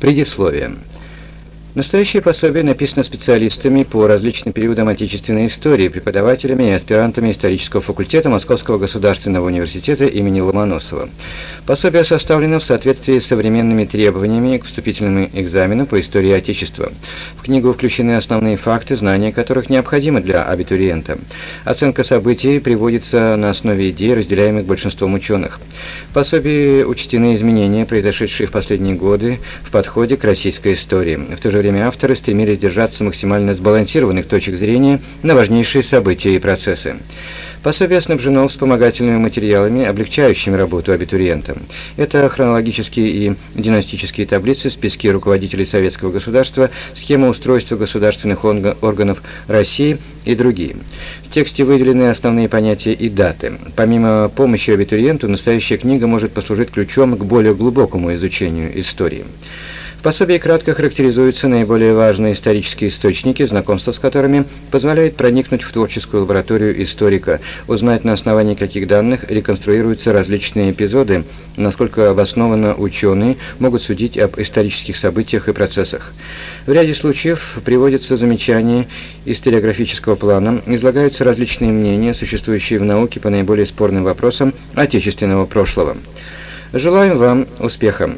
Предисловие. Настоящее пособие написано специалистами по различным периодам отечественной истории, преподавателями и аспирантами исторического факультета Московского государственного университета имени Ломоносова. Пособие составлено в соответствии с современными требованиями к вступительному экзамену по истории Отечества. В книгу включены основные факты, знания которых необходимы для абитуриента. Оценка событий приводится на основе идей, разделяемых большинством ученых. В пособии учтены изменения, произошедшие в последние годы в подходе к российской истории. В то же время авторы стремились держаться максимально сбалансированных точек зрения на важнейшие события и процессы. Пособие снабжено вспомогательными материалами, облегчающими работу абитуриента. Это хронологические и династические таблицы, списки руководителей советского государства, схема устройства государственных органов России и другие. В тексте выделены основные понятия и даты. Помимо помощи абитуриенту, настоящая книга может послужить ключом к более глубокому изучению истории. В пособии кратко характеризуются наиболее важные исторические источники, знакомство с которыми позволяет проникнуть в творческую лабораторию историка, узнать на основании каких данных реконструируются различные эпизоды, насколько обоснованно ученые могут судить об исторических событиях и процессах. В ряде случаев приводятся замечания историографического плана, излагаются различные мнения, существующие в науке по наиболее спорным вопросам отечественного прошлого. Желаем вам успеха!